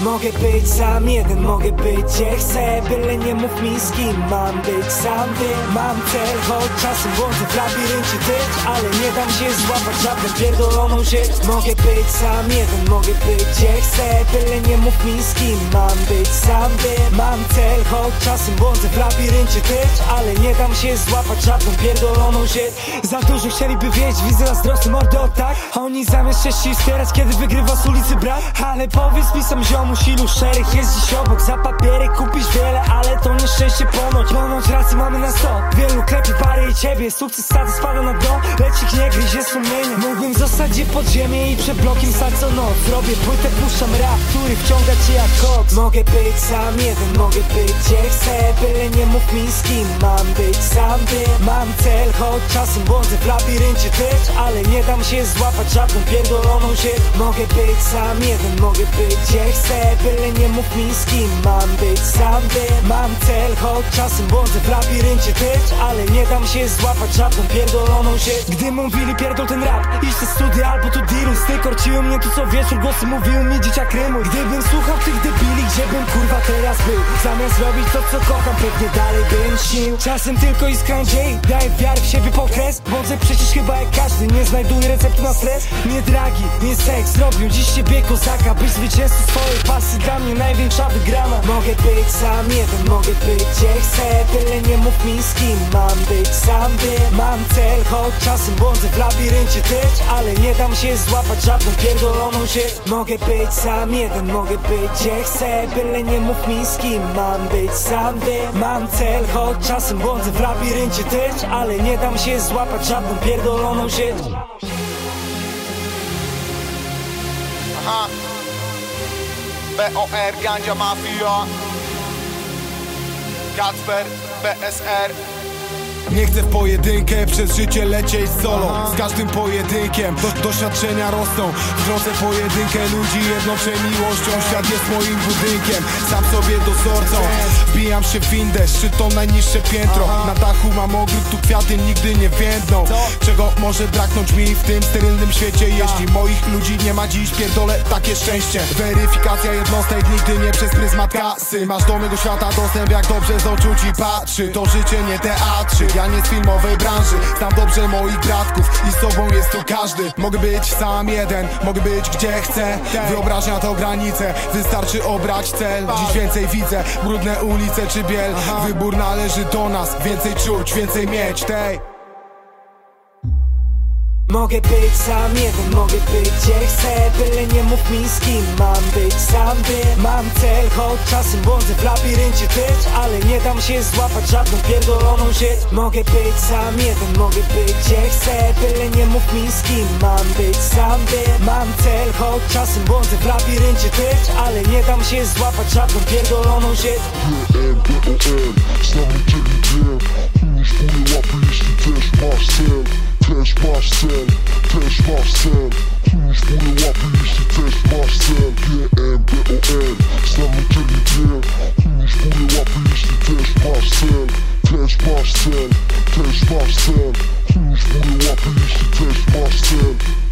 Mogę być sam jeden, mogę być gdzie chcę Byle nie mów mi z kim mam być. Sam wiem Mam cel, choć czasem błądzę w labiryncie tych Ale nie dam się złapać żadną pierdoloną rzecz. Mogę być sam jeden, mogę być gdzie chcę Byle nie mów mi z kim mam być. Sam wiem Mam cel, choć czasem błądzę w labiryncie tych Ale nie dam się złapać żadną pierdoloną rzecz. Za dużo chcieliby wiedzieć, widzę zazdrosny mordo, tak? Oni zamiast szczęściej wspierać, kiedy wygrywa z ulicy brat? Ale powiedz mi sam ziomuś, ilu szereg jest dziś obok. Za papiery kupisz wiele, ale to nieszczęście ponoć. Ponoć racji mamy na sto. Wielu klepie pary i ciebie. Sukces stady spada na dno Lecz ich nie gryzie sumienie. Mógłbym zostać gdzie pod ziemię i przed blokiem stać co noc. Robię płytę, puszczam rap, który wciąga cię jak koks. Mogę być sam jeden, mogę być gdzie Byle nie mów mi z kim mam być sam wiem Mam cel, choć czasem błądzę w labiryncie też Ale nie dam się złapać żadną pierdoloną rzecz Mogę być sam jeden, mogę być gdzie chcę. Byle nie mów mi z kim mam być sam wiem Mam cel, choć czasem błądzę w labiryncie też Ale nie dam się złapać żadną pierdoloną rzecz Gdy mówili pierdol ten rap Idź te studia albo tu dealuj Styk korciły mnie tu co wieczór Głosy mówiły mi dzieciak rymuj. Gdybym słuchał tych debili Gdzie bym kurwa teraz był. Zamiast robić to co kocham Pewnie dalej bym śnił Czasem tylko iskra nadziei Daję wiarę w siebie pokres. Bądzę przecież chyba jak każdy Nie znajduję receptu na stres. Nie dragi, nie seks Robią dziś ciebie kozaka Byś zwycięzcą swojej pasy. Dla mnie największa wygrana. Mogę być sam jeden Mogę być gdzie chcę Byle nie mów mi z kim mam być. Sam wiem Mam cel, choć czasem błądzę w labiryncie też. Ale nie dam się złapać żadną pierdoloną rzecz Mogę być sam jeden, mogę być gdzie chcę Byle nie mów mi z kim mam być sam wiem. Mam cel, choć czasem błądzę w labiryncie też Ale nie dam się złapać żadną pierdoloną rzecz Aha. BOR, Gandzia Mafia Kacper, PSR Nie chcę w pojedynkę przez życie lecieć solo. Z każdym pojedynkiem do, doświadczenia rosną. W drodze pojedynkę ludzi jednoczę miłością Świat jest moim budynkiem, sam sobie dozorcą. Wbijam się w windę, szczytą najniższe piętro. Na dachu mam ogród, tu kwiaty nigdy nie więdną. Czego może braknąć mi w tym sterylnym świecie? Jeśli moich ludzi nie ma dziś, pierdolę takie szczęście. Weryfikacja jednostek nigdy nie przez pryzmat kasy. Masz do mego świata dostęp, jak dobrze z oczu ci patrzy. To życie nie teatrzyk, ja nie z filmowej branży Znam dobrze moich bratków i z sobą jest tu każdy. Mogę być sam jeden, mogę być gdzie chcę. Wyobraźnia to granice, wystarczy obrać cel. Dziś więcej widzę, brudne ulice czy biel. Wybór należy do nas, więcej czuć, więcej mieć tej Mogę być sam jeden, mogę być gdzie chcę Byle nie mów mi z kim mam być sam. Wiem Mam cel, choć czasem błądzę w labiryncie też Ale nie dam się złapać żadną pierdoloną rzecz Mogę być sam jeden, mogę być gdzie chcę Byle nie mów mi z kim mam być sam. Wiem Mam cel, choć czasem błądzę w labiryncie też Ale nie dam się złapać żadną pierdoloną MBOL, znamy ciebie wiem. Już łapy, jeśli też masz cel Marcel, test mahzen Też mahzen Już była wyjście też mahzen G-M-B-O-N Znamy czyli drill Już była wyjście też mahzen Też mahzen Też mahzen Już była wyjście test Marcel?